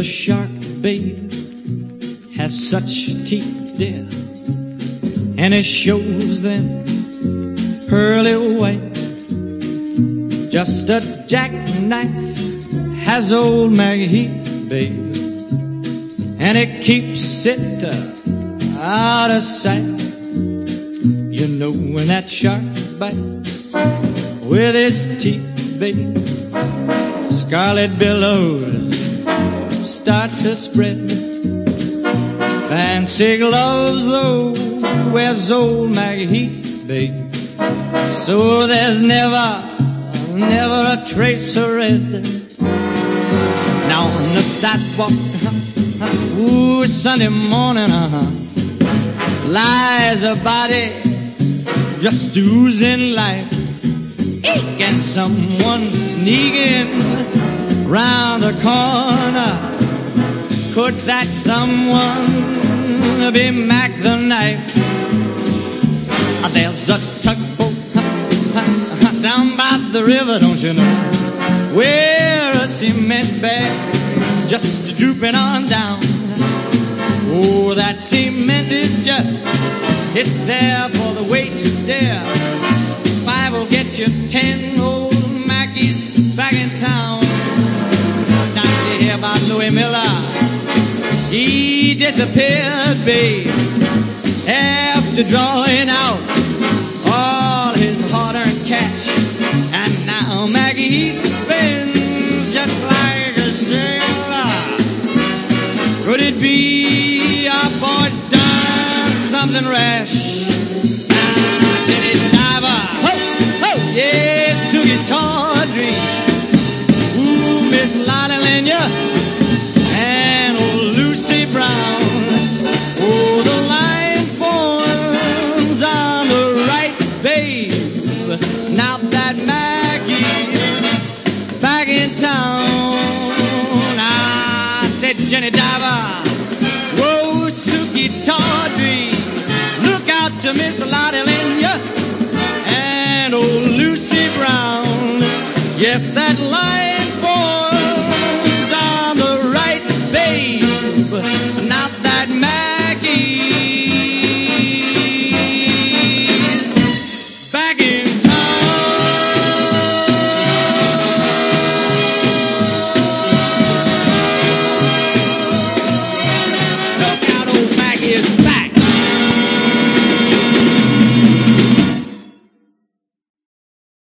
a shark, babe, has such teeth, dear, and it shows them pearly white. Just a jackknife has old Macheath babe, and it keeps it uh, out of sight. You know when that shark bites with his teeth, babe, scarlet billows start to spread. Fancy gloves, though, wears old Macheath, babe. So there's never, never a trace of red. Now on the sidewalk, ooh, Sunday morning, uh-huh, lies a body just oozing life. Eek! And someone sneaking round the corner. Could that someone be Mack the knife? There's a tugboat down by the river, don't you know? Where a cement bag's just drooping on down. Oh, that cement is just, it's there for the weight to dare. Five will get you ten old Mackies back in town. Don't you hear about Louis Miller? He disappeared, babe, after drawing out all his hard-earned cash. And now Macheath spins just like a sailor. Could it be our boy's done something rash? Ah, Jenny Diver, ho, ho, yeah, Sukey Tawdry, ooh, Miss Lotte Lenya, Jenny Diver, whoa, Sukey Tawdry, look out to Miss Lotte Lenya and old Lucy Brown. Yes, that line